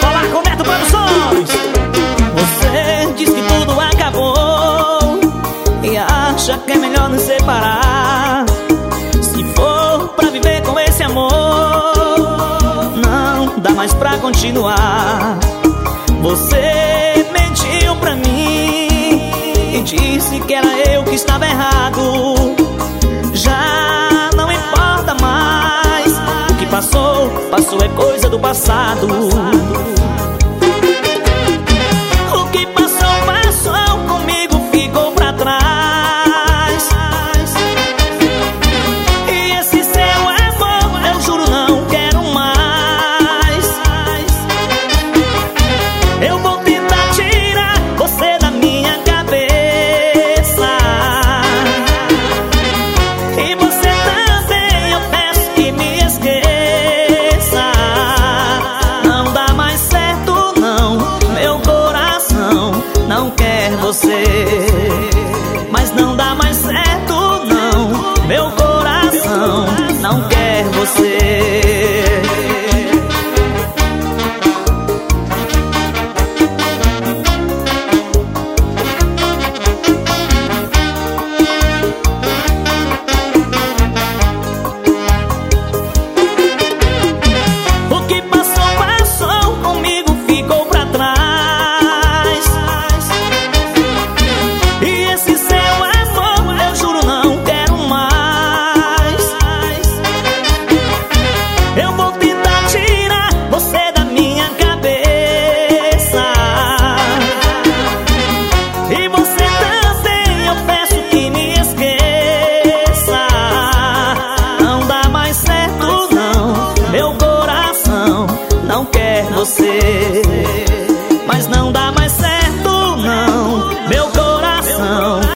Falar com os Produções. Você diz que tudo acabou e acha que é melhor nos separar. Se for pra viver com esse amor, não dá mais pra continuar. Você mentiu pra mim e disse que era eu que estava errado. Passou, é coisa do passado. Você. Você